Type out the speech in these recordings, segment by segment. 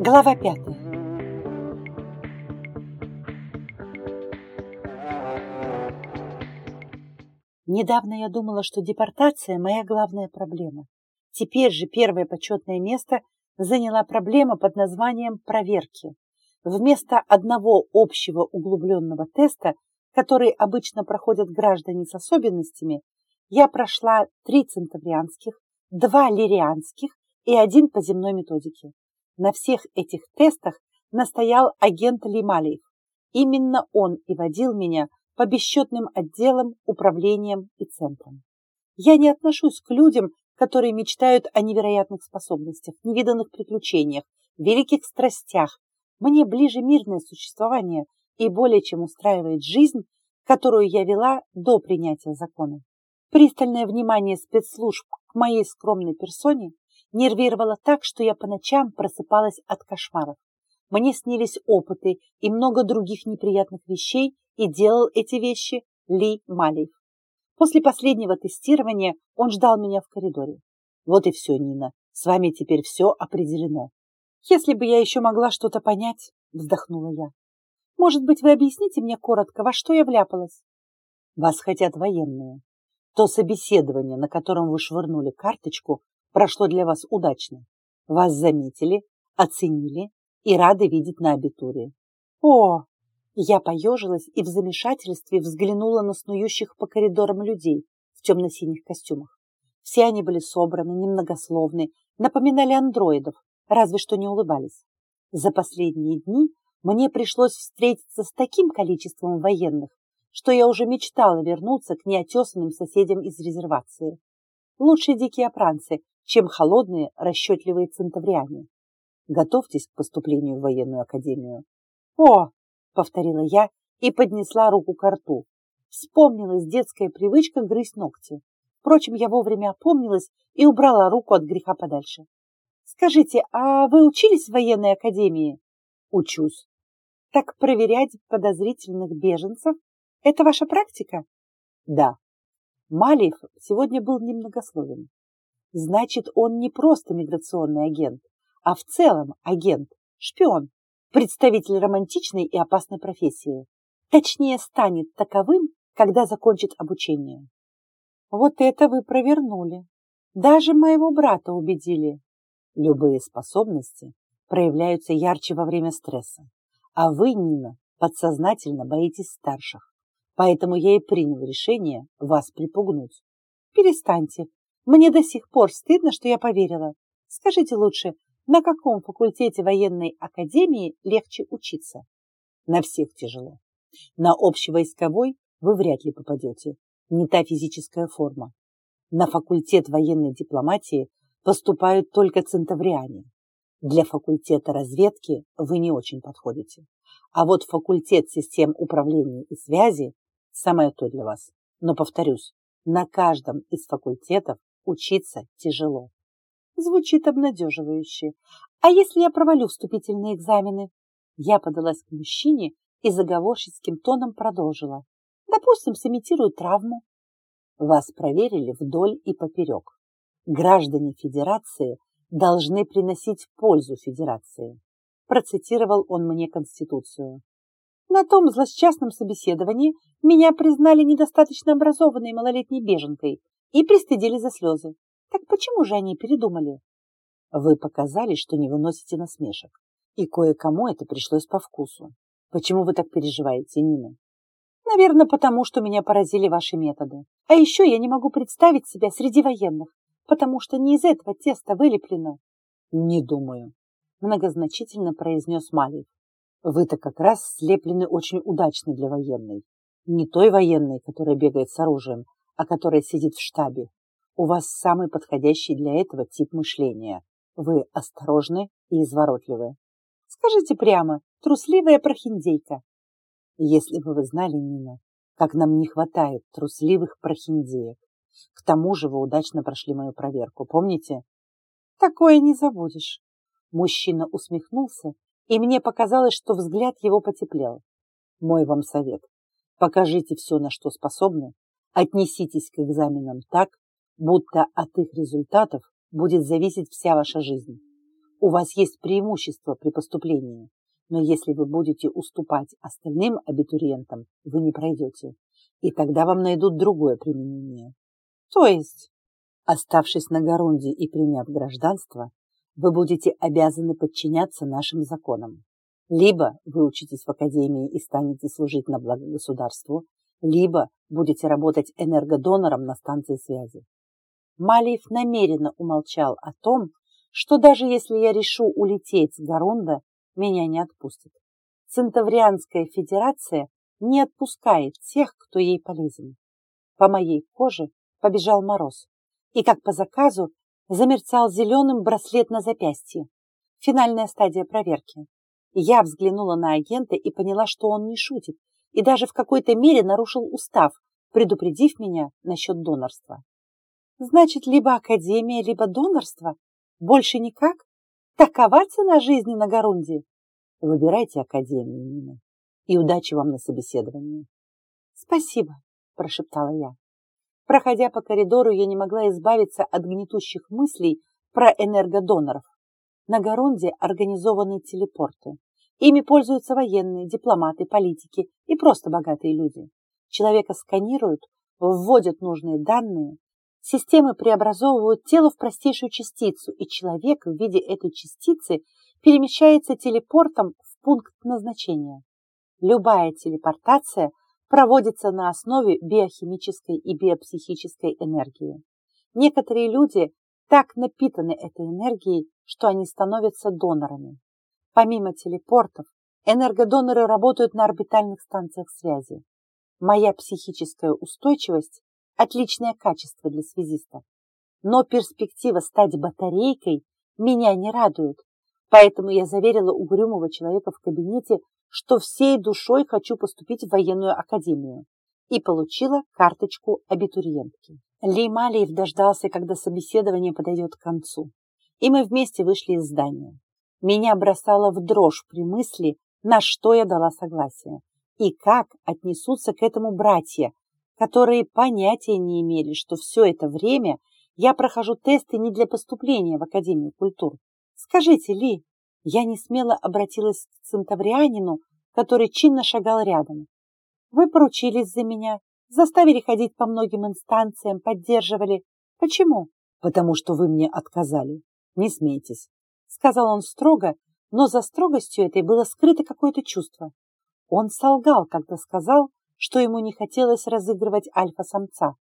Глава пятая. Недавно я думала, что депортация – моя главная проблема. Теперь же первое почетное место заняла проблема под названием проверки. Вместо одного общего углубленного теста, который обычно проходят граждане с особенностями, я прошла три центаврианских, два лирианских и один по земной методике. На всех этих тестах настоял агент Лималиев. Именно он и водил меня по бесчетным отделам, управлениям и центрам. Я не отношусь к людям, которые мечтают о невероятных способностях, невиданных приключениях, великих страстях. Мне ближе мирное существование и более чем устраивает жизнь, которую я вела до принятия закона. Пристальное внимание спецслужб к моей скромной персоне нервировало так, что я по ночам просыпалась от кошмаров. Мне снились опыты и много других неприятных вещей, и делал эти вещи Ли Малиев. После последнего тестирования он ждал меня в коридоре. Вот и все, Нина, с вами теперь все определено. Если бы я еще могла что-то понять, вздохнула я. Может быть, вы объясните мне коротко, во что я вляпалась? Вас хотят военные. То собеседование, на котором вы швырнули карточку, прошло для вас удачно. Вас заметили, оценили и рады видеть на абитуре. О, я поежилась и в замешательстве взглянула на снующих по коридорам людей в темно-синих костюмах. Все они были собраны, немногословны, напоминали андроидов, разве что не улыбались. За последние дни мне пришлось встретиться с таким количеством военных, что я уже мечтала вернуться к неотесанным соседям из резервации. Лучшие дикие опранцы, чем холодные, расчетливые центавриане. Готовьтесь к поступлению в военную академию. О, — повторила я и поднесла руку к рту. Вспомнилась детская привычка грызть ногти. Впрочем, я вовремя опомнилась и убрала руку от греха подальше. «Скажите, а вы учились в военной академии?» «Учусь». «Так проверять подозрительных беженцев — это ваша практика?» «Да». Малиев сегодня был немногословен. Значит, он не просто миграционный агент, а в целом агент, шпион, представитель романтичной и опасной профессии. Точнее, станет таковым, когда закончит обучение. Вот это вы провернули. Даже моего брата убедили. Любые способности проявляются ярче во время стресса. А вы, Нина, подсознательно боитесь старших. Поэтому я и принял решение вас припугнуть. Перестаньте. Мне до сих пор стыдно, что я поверила. Скажите лучше, на каком факультете военной академии легче учиться? На всех тяжело. На общевойсковой вы вряд ли попадете. Не та физическая форма. На факультет военной дипломатии поступают только центавриане. Для факультета разведки вы не очень подходите. А вот факультет систем управления и связи – самое то для вас. Но, повторюсь, на каждом из факультетов учиться тяжело. Звучит обнадеживающе. А если я провалю вступительные экзамены? Я подалась к мужчине и заговорщицким тоном продолжила. Допустим, сымитирую травму. Вас проверили вдоль и поперек. Граждане Федерации должны приносить пользу Федерации. Процитировал он мне Конституцию. На том злосчастном собеседовании меня признали недостаточно образованной малолетней беженкой и пристыдили за слезы. Так почему же они передумали? Вы показали, что не выносите насмешек, и кое-кому это пришлось по вкусу. Почему вы так переживаете, Нина? Наверное, потому что меня поразили ваши методы. А еще я не могу представить себя среди военных, потому что не из этого теста вылеплено. Не думаю, многозначительно произнес Малиев. Вы-то как раз слеплены очень удачно для военной. Не той военной, которая бегает с оружием, а которая сидит в штабе, у вас самый подходящий для этого тип мышления. Вы осторожны и изворотливы. Скажите прямо, трусливая прохиндейка. Если бы вы знали, Нина, как нам не хватает трусливых прохиндеек. К тому же вы удачно прошли мою проверку, помните? Такое не забудешь. Мужчина усмехнулся, и мне показалось, что взгляд его потеплел. Мой вам совет. Покажите все, на что способны, отнеситесь к экзаменам так, будто от их результатов будет зависеть вся ваша жизнь. У вас есть преимущество при поступлении, но если вы будете уступать остальным абитуриентам, вы не пройдете, и тогда вам найдут другое применение. То есть, оставшись на Гарунде и приняв гражданство, вы будете обязаны подчиняться нашим законам. Либо вы учитесь в академии и станете служить на благо государству, либо будете работать энергодонором на станции связи. Малиев намеренно умолчал о том, что даже если я решу улететь с Гарунда, меня не отпустят. Центаврианская федерация не отпускает тех, кто ей полезен. По моей коже побежал мороз, и, как по заказу, замерцал зеленым браслет на запястье. Финальная стадия проверки. Я взглянула на агента и поняла, что он не шутит, и даже в какой-то мере нарушил устав, предупредив меня насчет донорства. Значит, либо академия, либо донорство? Больше никак? Такова цена жизни на Гарунде? Выбирайте академию, Нина, и удачи вам на собеседовании. Спасибо, прошептала я. Проходя по коридору, я не могла избавиться от гнетущих мыслей про энергодоноров. На Гарунде организованы телепорты. Ими пользуются военные, дипломаты, политики и просто богатые люди. Человека сканируют, вводят нужные данные, системы преобразовывают тело в простейшую частицу, и человек в виде этой частицы перемещается телепортом в пункт назначения. Любая телепортация проводится на основе биохимической и биопсихической энергии. Некоторые люди так напитаны этой энергией, что они становятся донорами. Помимо телепортов, энергодоноры работают на орбитальных станциях связи. Моя психическая устойчивость – отличное качество для связиста. Но перспектива стать батарейкой меня не радует, поэтому я заверила угрюмого человека в кабинете, что всей душой хочу поступить в военную академию и получила карточку абитуриентки. Ли Малиев дождался, когда собеседование подойдет к концу, и мы вместе вышли из здания. Меня бросало в дрожь при мысли, на что я дала согласие, и как отнесутся к этому братья, которые понятия не имели, что все это время я прохожу тесты не для поступления в Академию культур. Скажите, Ли, я не смело обратилась к центаврианину, который чинно шагал рядом. Вы поручились за меня, заставили ходить по многим инстанциям, поддерживали. Почему? Потому что вы мне отказали. Не смейтесь, сказал он строго, но за строгостью этой было скрыто какое-то чувство. Он солгал, когда сказал, что ему не хотелось разыгрывать альфа-самца,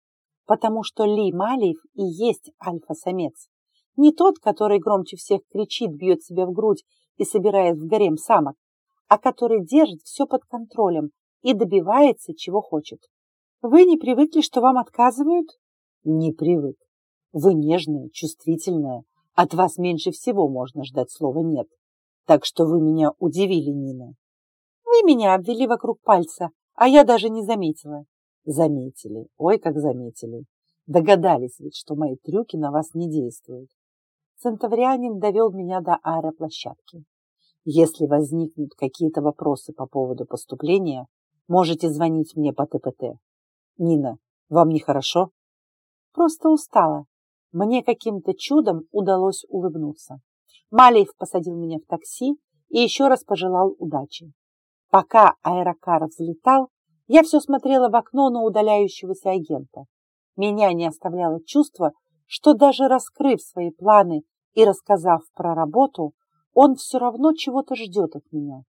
потому что Ли Малиев и есть альфа-самец. Не тот, который громче всех кричит, бьет себя в грудь и собирает в гарем самок, а который держит все под контролем и добивается, чего хочет. Вы не привыкли, что вам отказывают? Не привык. Вы нежная, чувствительная. От вас меньше всего можно ждать слова «нет». Так что вы меня удивили, Нина. Вы меня обвели вокруг пальца, а я даже не заметила. Заметили. Ой, как заметили. Догадались ведь, что мои трюки на вас не действуют. Центаврианин довел меня до аэроплощадки. Если возникнут какие-то вопросы по поводу поступления, можете звонить мне по ТПТ. Нина, вам нехорошо? Просто устала. Мне каким-то чудом удалось улыбнуться. Малиев посадил меня в такси и еще раз пожелал удачи. Пока аэрокар взлетал, я все смотрела в окно на удаляющегося агента. Меня не оставляло чувство, что даже раскрыв свои планы и рассказав про работу, он все равно чего-то ждет от меня.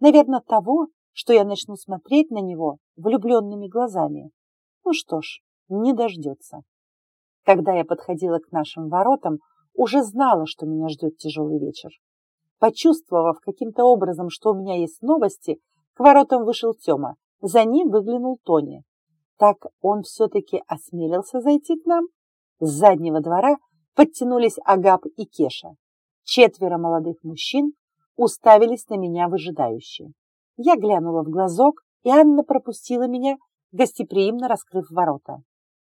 Наверное, того, что я начну смотреть на него влюбленными глазами. Ну что ж, не дождется. Когда я подходила к нашим воротам, уже знала, что меня ждет тяжелый вечер. Почувствовав каким-то образом, что у меня есть новости, к воротам вышел Тёма. За ним выглянул Тони. Так он все-таки осмелился зайти к нам? С заднего двора подтянулись Агап и Кеша. Четверо молодых мужчин уставились на меня выжидающие. Я глянула в глазок, и Анна пропустила меня, гостеприимно раскрыв ворота.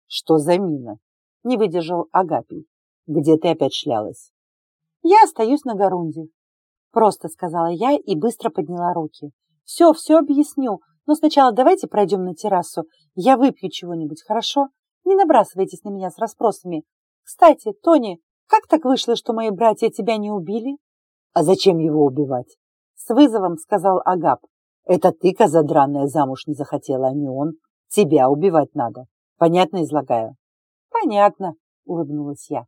«Что за мина?» — не выдержал Агапий. «Где ты опять шлялась?» «Я остаюсь на Гарунде», — просто сказала я и быстро подняла руки. «Все, все объясню, но сначала давайте пройдем на террасу. Я выпью чего-нибудь, хорошо? Не набрасывайтесь на меня с расспросами. Кстати, Тони, как так вышло, что мои братья тебя не убили? А зачем его убивать? С вызовом сказал Агап. Это ты, коза дранная, замуж не захотела, а не он. Тебя убивать надо. Понятно излагаю? Понятно, улыбнулась я.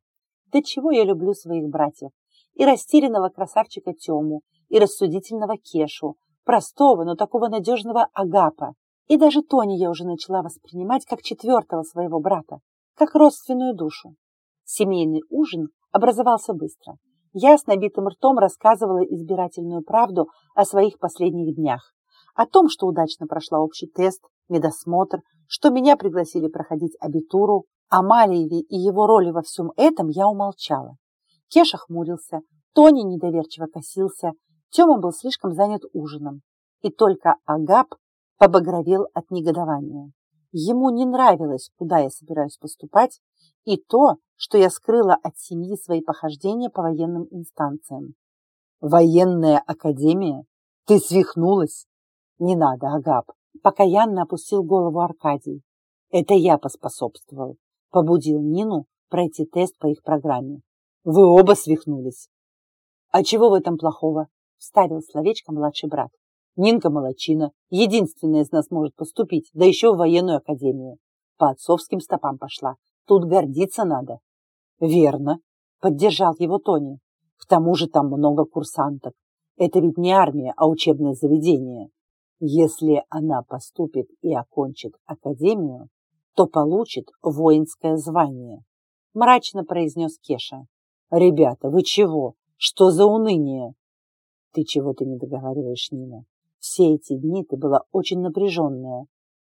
Да чего я люблю своих братьев. И растерянного красавчика Тему, и рассудительного Кешу, простого, но такого надежного Агапа. И даже Тони я уже начала воспринимать как четвертого своего брата, как родственную душу. Семейный ужин образовался быстро. Я с набитым ртом рассказывала избирательную правду о своих последних днях. О том, что удачно прошла общий тест, медосмотр, что меня пригласили проходить абитуру. О Малиеве и его роли во всем этом я умолчала. Кеша хмурился, Тони недоверчиво косился, Тёма был слишком занят ужином. И только Агап побагровел от негодования. Ему не нравилось, куда я собираюсь поступать, и то, что я скрыла от семьи свои похождения по военным инстанциям. «Военная академия? Ты свихнулась?» «Не надо, Агап!» Покаянно опустил голову Аркадий. «Это я поспособствовал. Побудил Нину пройти тест по их программе. Вы оба свихнулись!» «А чего в этом плохого?» Вставил словечко младший брат. Нинка молочина, единственная из нас может поступить, да еще в военную академию. По отцовским стопам пошла. Тут гордиться надо. Верно, поддержал его Тони. К тому же там много курсанток. Это ведь не армия, а учебное заведение. Если она поступит и окончит академию, то получит воинское звание. Мрачно произнес Кеша. Ребята, вы чего? Что за уныние? Ты чего-то не договариваешь, Нина. Все эти дни ты была очень напряженная.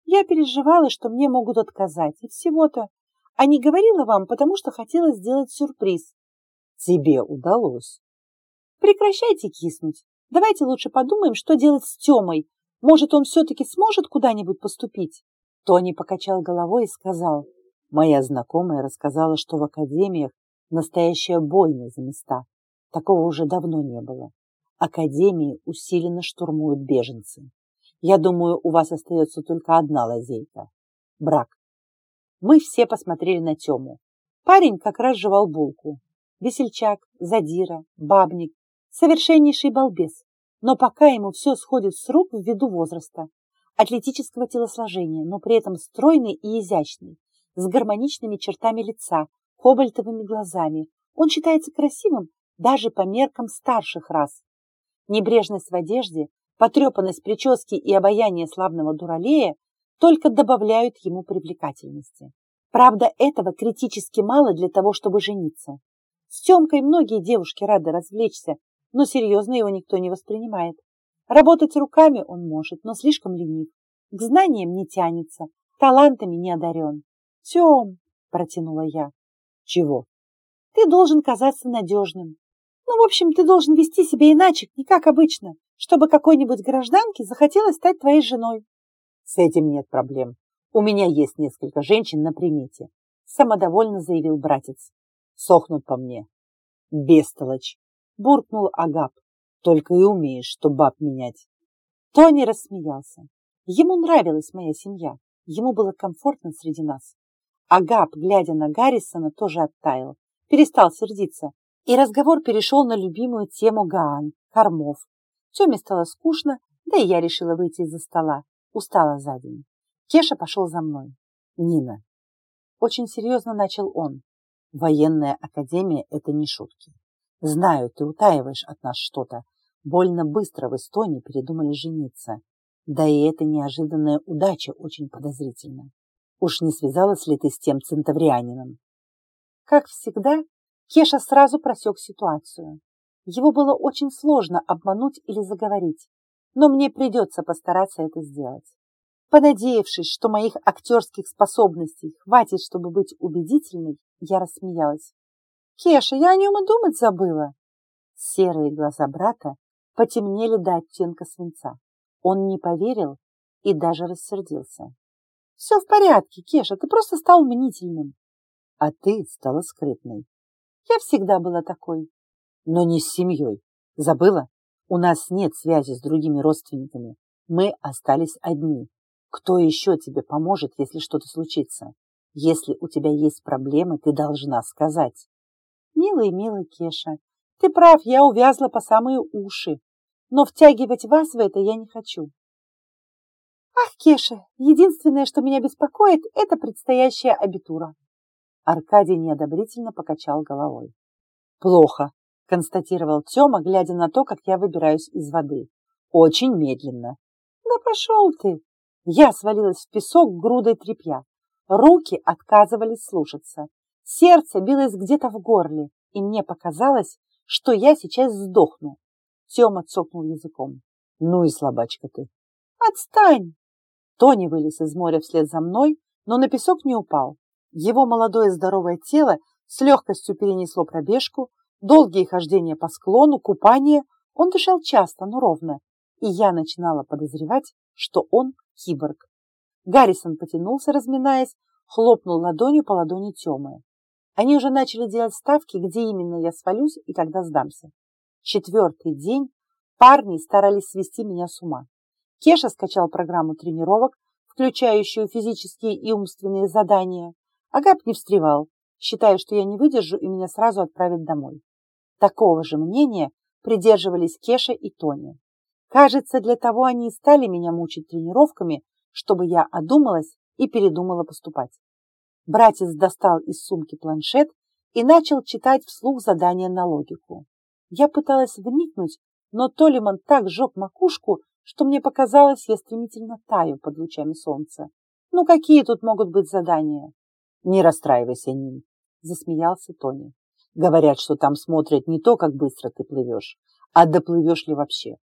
Я переживала, что мне могут отказать, и всего-то. А не говорила вам, потому что хотела сделать сюрприз. Тебе удалось. Прекращайте киснуть. Давайте лучше подумаем, что делать с Тёмой. Может, он все-таки сможет куда-нибудь поступить? Тони покачал головой и сказал. Моя знакомая рассказала, что в академиях настоящая бойня за места. Такого уже давно не было. Академии усиленно штурмуют беженцы. Я думаю, у вас остается только одна лазейка – брак. Мы все посмотрели на Тему. Парень как раз жевал булку. Весельчак, задира, бабник, совершеннейший балбес. Но пока ему все сходит с рук ввиду возраста, атлетического телосложения, но при этом стройный и изящный, с гармоничными чертами лица, кобальтовыми глазами. Он считается красивым даже по меркам старших рас. Небрежность в одежде, потрепанность прически и обаяние славного дуралея только добавляют ему привлекательности. Правда, этого критически мало для того, чтобы жениться. С Темкой многие девушки рады развлечься, но серьезно его никто не воспринимает. Работать руками он может, но слишком ленив. К знаниям не тянется, талантами не одарен. «Тем!» – протянула я. «Чего?» «Ты должен казаться надежным, ну, в общем, ты должен вести себя иначе, не как обычно, чтобы какой-нибудь гражданке захотелось стать твоей женой. С этим нет проблем. У меня есть несколько женщин на примете, самодовольно заявил братец. Сохнут по мне. Бестолочь, буркнул Агап. Только и умеешь, что баб менять. Тони рассмеялся. Ему нравилась моя семья. Ему было комфортно среди нас. Агап, глядя на Гаррисона, тоже оттаял. Перестал сердиться. И разговор перешел на любимую тему Гаан, кормов. Теме стало скучно, да и я решила выйти из-за стола. Устала за день. Кеша пошел за мной. Нина. Очень серьезно начал он. Военная академия – это не шутки. Знаю, ты утаиваешь от нас что-то. Больно быстро в Эстонии передумали жениться. Да и эта неожиданная удача очень подозрительна. Уж не связалась ли ты с тем центаврианином? Как всегда, Кеша сразу просек ситуацию. Его было очень сложно обмануть или заговорить, но мне придется постараться это сделать. Понадеявшись, что моих актерских способностей хватит, чтобы быть убедительной, я рассмеялась. «Кеша, я о нем и думать забыла!» Серые глаза брата потемнели до оттенка свинца. Он не поверил и даже рассердился. «Все в порядке, Кеша, ты просто стал мнительным». «А ты стала скрытной. Я всегда была такой. Но не с семьей. Забыла? У нас нет связи с другими родственниками. Мы остались одни. Кто еще тебе поможет, если что-то случится? Если у тебя есть проблемы, ты должна сказать. Милый, милый Кеша, ты прав, я увязла по самые уши. Но втягивать вас в это я не хочу. Ах, Кеша, единственное, что меня беспокоит, это предстоящая абитура. Аркадий неодобрительно покачал головой. Плохо, констатировал Тёма, глядя на то, как я выбираюсь из воды. Очень медленно. Да пошел ты! Я свалилась в песок грудой тряпья. Руки отказывались слушаться. Сердце билось где-то в горле, и мне показалось, что я сейчас сдохну. Тёма цокнул языком. Ну и слабачка ты. Отстань! Тони вылез из моря вслед за мной, но на песок не упал. Его молодое здоровое тело с легкостью перенесло пробежку, долгие хождения по склону, купание. Он дышал часто, но ровно, и я начинала подозревать, что он киборг. Гаррисон потянулся, разминаясь, хлопнул ладонью по ладони Тёмы. Они уже начали делать ставки, где именно я свалюсь и когда сдамся. Четвертый день парни старались свести меня с ума. Кеша скачал программу тренировок, включающую физические и умственные задания. Агап не встревал, считая, что я не выдержу и меня сразу отправят домой. Такого же мнения придерживались Кеша и Тоня. Кажется, для того они и стали меня мучить тренировками, чтобы я одумалась и передумала поступать. Братец достал из сумки планшет и начал читать вслух задания на логику. Я пыталась вникнуть, но Толиман так сжег макушку, что мне показалось, я стремительно таю под лучами солнца. Ну какие тут могут быть задания? Не расстраивайся, Нин, засмеялся Тони. Говорят, что там смотрят не то, как быстро ты плывешь, а доплывешь ли вообще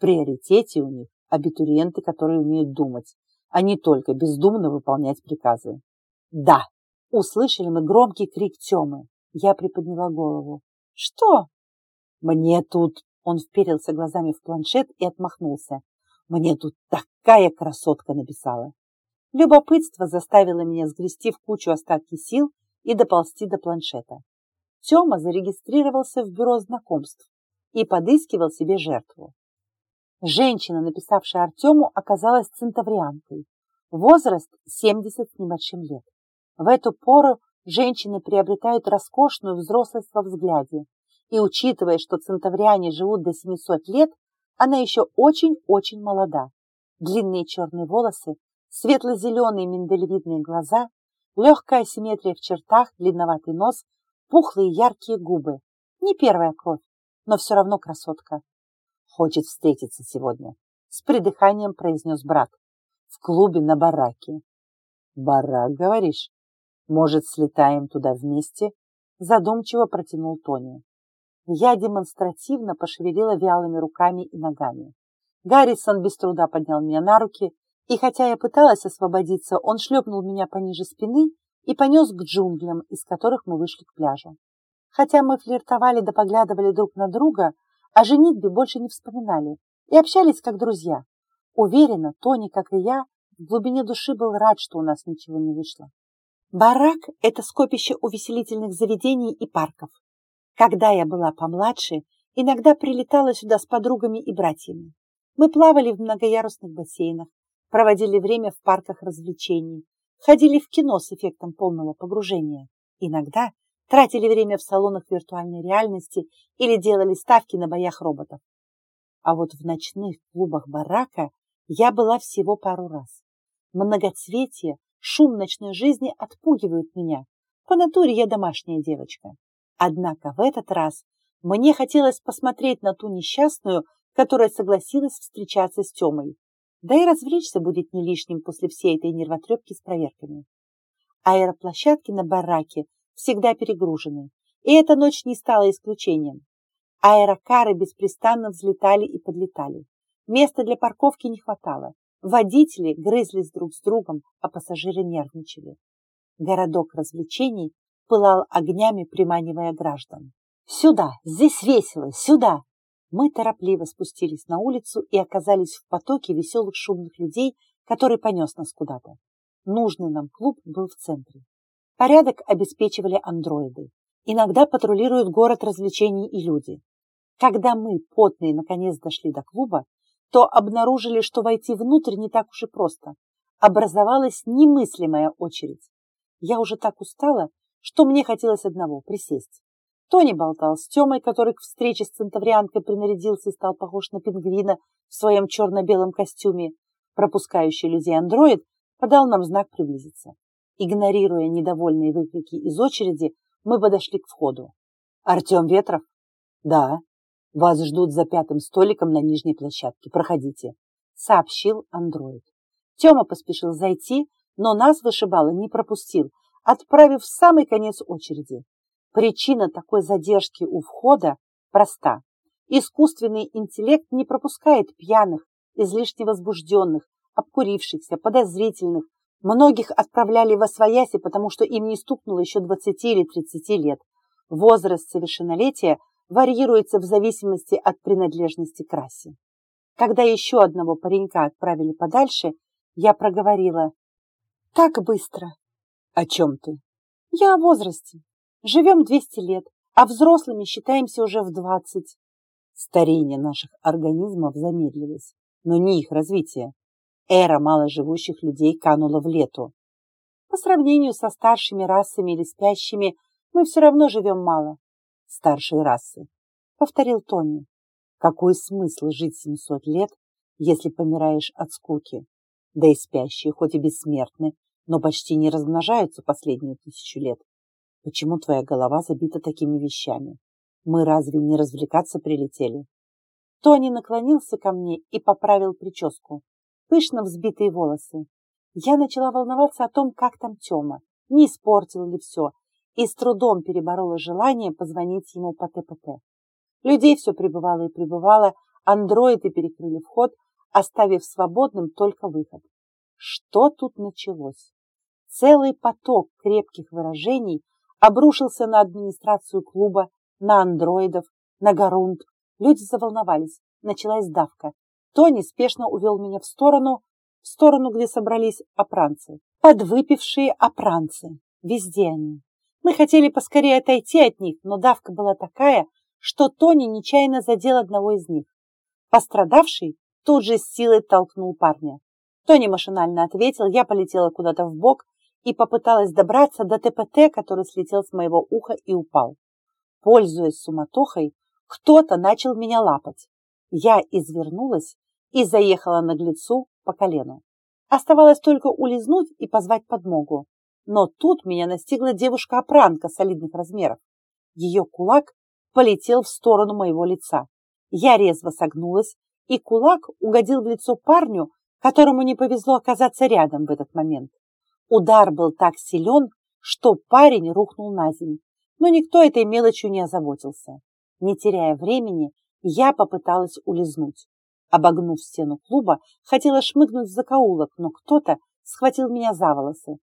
приоритете у них абитуриенты, которые умеют думать, а не только бездумно выполнять приказы. Да, услышали мы громкий крик Тёмы. Я приподняла голову. Что? Мне тут... Он вперился глазами в планшет и отмахнулся. Мне тут такая красотка написала. Любопытство заставило меня сгрести в кучу остатки сил и доползти до планшета. Тёма зарегистрировался в бюро знакомств и подыскивал себе жертву. Женщина, написавшая Артему, оказалась центаврианкой. Возраст 70 с небольшим лет. В эту пору женщины приобретают роскошную взрослость во взгляде. И учитывая, что центавриане живут до 700 лет, она еще очень-очень молода. Длинные черные волосы, светло-зеленые миндалевидные глаза, легкая симметрия в чертах, длинноватый нос, пухлые яркие губы. Не первая кровь, но все равно красотка хочет встретиться сегодня, с придыханием произнес брат. В клубе на бараке. Барак, говоришь? Может, слетаем туда вместе? Задумчиво протянул Тони. Я демонстративно пошевелила вялыми руками и ногами. Гаррисон без труда поднял меня на руки, и хотя я пыталась освободиться, он шлепнул меня пониже спины и понес к джунглям, из которых мы вышли к пляжу. Хотя мы флиртовали да поглядывали друг на друга, о женитьбе больше не вспоминали и общались как друзья. Уверена, Тони, как и я, в глубине души был рад, что у нас ничего не вышло. Барак – это скопище увеселительных заведений и парков. Когда я была помладше, иногда прилетала сюда с подругами и братьями. Мы плавали в многоярусных бассейнах, проводили время в парках развлечений, ходили в кино с эффектом полного погружения. Иногда тратили время в салонах виртуальной реальности или делали ставки на боях роботов. А вот в ночных клубах барака я была всего пару раз. Многоцветие, шум ночной жизни отпугивают меня. По натуре я домашняя девочка. Однако в этот раз мне хотелось посмотреть на ту несчастную, которая согласилась встречаться с Тёмой. Да и развлечься будет не лишним после всей этой нервотрепки с проверками. Аэроплощадки на бараке всегда перегружены, и эта ночь не стала исключением. Аэрокары беспрестанно взлетали и подлетали. Места для парковки не хватало. Водители грызлись друг с другом, а пассажиры нервничали. Городок развлечений пылал огнями, приманивая граждан. «Сюда! Здесь весело! Сюда!» Мы торопливо спустились на улицу и оказались в потоке веселых шумных людей, который понес нас куда-то. Нужный нам клуб был в центре. Порядок обеспечивали андроиды. Иногда патрулируют город развлечений и люди. Когда мы, потные, наконец дошли до клуба, то обнаружили, что войти внутрь не так уж и просто. Образовалась немыслимая очередь. Я уже так устала, что мне хотелось одного – присесть. Тони болтал с Тёмой, который к встрече с центаврианкой принарядился и стал похож на пингвина в своем черно-белом костюме. Пропускающий людей андроид подал нам знак приблизиться. Игнорируя недовольные выкрики из очереди, мы подошли к входу. «Артем Ветров?» «Да. Вас ждут за пятым столиком на нижней площадке. Проходите», — сообщил андроид. Тёма поспешил зайти, но нас вышибало не пропустил, отправив в самый конец очереди. Причина такой задержки у входа проста. Искусственный интеллект не пропускает пьяных, излишне возбужденных, обкурившихся, подозрительных. Многих отправляли во свояси, потому что им не стукнуло еще 20 или 30 лет. Возраст совершеннолетия варьируется в зависимости от принадлежности к расе. Когда еще одного паренька отправили подальше, я проговорила. «Так быстро!» «О чем ты?» «Я о возрасте. Живем 200 лет, а взрослыми считаемся уже в 20. Старение наших организмов замедлилось, но не их развитие. Эра маложивущих людей канула в лету. По сравнению со старшими расами или спящими, мы все равно живем мало. Старшие расы, повторил Тони. Какой смысл жить 700 лет, если помираешь от скуки? Да и спящие, хоть и бессмертны, но почти не размножаются последние тысячу лет. Почему твоя голова забита такими вещами? Мы разве не развлекаться прилетели? Тони наклонился ко мне и поправил прическу. Пышно взбитые волосы. Я начала волноваться о том, как там Тёма, не испортил ли все, и с трудом переборола желание позвонить ему по ТПТ. Людей все прибывало и прибывало, андроиды перекрыли вход, оставив свободным только выход. Что тут началось? Целый поток крепких выражений обрушился на администрацию клуба, на андроидов, на Гарунд. Люди заволновались, началась давка. Тони спешно увел меня в сторону, в сторону, где собрались опранцы. Подвыпившие опранцы. Везде они. Мы хотели поскорее отойти от них, но давка была такая, что Тони нечаянно задел одного из них. Пострадавший тут же с силой толкнул парня. Тони машинально ответил, я полетела куда-то в бок, и попыталась добраться до ТПТ, который слетел с моего уха и упал. Пользуясь суматохой, кто-то начал меня лапать. Я извернулась и заехала наглецу по колену. Оставалось только улизнуть и позвать подмогу. Но тут меня настигла девушка-опранка солидных размеров. Ее кулак полетел в сторону моего лица. Я резво согнулась, и кулак угодил в лицо парню, которому не повезло оказаться рядом в этот момент. Удар был так силен, что парень рухнул на землю, но никто этой мелочью не озаботился. Не теряя времени, я попыталась улизнуть. Обогнув стену клуба, хотела шмыгнуть в закоулок, но кто-то схватил меня за волосы.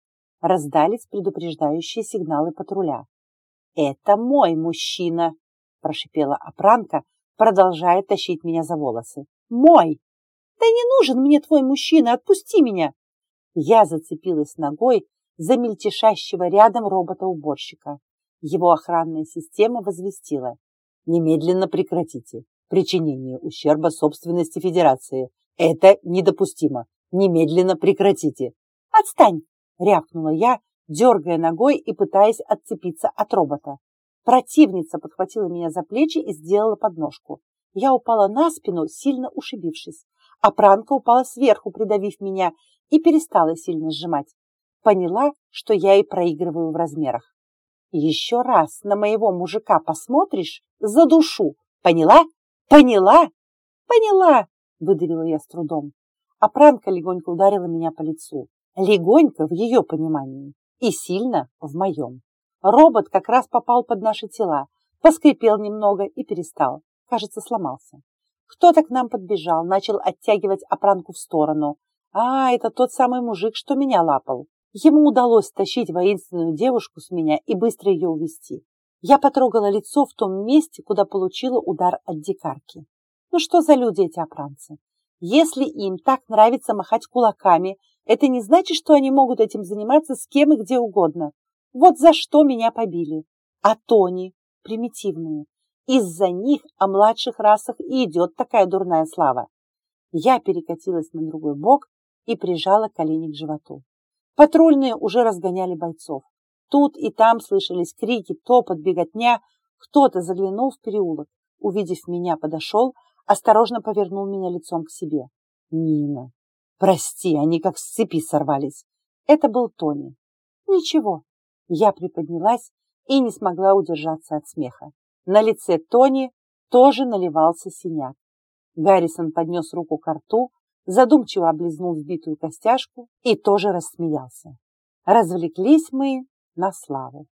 Раздались предупреждающие сигналы патруля. «Это мой мужчина!» – прошипела опранка, продолжая тащить меня за волосы. «Мой! Да не нужен мне твой мужчина, отпусти меня!» Я зацепилась ногой за мельтешащего рядом робота-уборщика. Его охранная система возвестила. Немедленно прекратите причинение ущерба собственности Федерации. Это недопустимо. Немедленно прекратите. Отстань! Рявкнула я, дергая ногой и пытаясь отцепиться от робота. Противница подхватила меня за плечи и сделала подножку. Я упала на спину, сильно ушибившись, а пранка упала сверху, придавив меня, и перестала сильно сжимать. Поняла, что я и проигрываю в размерах. Еще раз на моего мужика посмотришь – за душу. Поняла? Поняла? Поняла, выдавила я с трудом. А пранка легонько ударила меня по лицу. Легонько в ее понимании и сильно в моем. Робот как раз попал под наши тела, поскрипел немного и перестал. Кажется, сломался. Кто-то к нам подбежал, начал оттягивать опранку в сторону. А, это тот самый мужик, что меня лапал. Ему удалось тащить воинственную девушку с меня и быстро ее увести. Я потрогала лицо в том месте, куда получила удар от дикарки. Ну что за люди эти опранцы? Если им так нравится махать кулаками, это не значит, что они могут этим заниматься с кем и где угодно. Вот за что меня побили. А Тони примитивные. Из-за них о младших расах и идет такая дурная слава. Я перекатилась на другой бок и прижала колени к животу. Патрульные уже разгоняли бойцов. Тут и там слышались крики, топот, беготня. Кто-то заглянул в переулок. Увидев меня, подошел, осторожно повернул меня лицом к себе. «Нина, прости, они как с цепи сорвались». Это был Тони. «Ничего». Я приподнялась и не смогла удержаться от смеха. На лице Тони тоже наливался синяк. Гаррисон поднес руку к рту, задумчиво облизнул сбитую костяшку и тоже рассмеялся. Развлеклись мы на славу.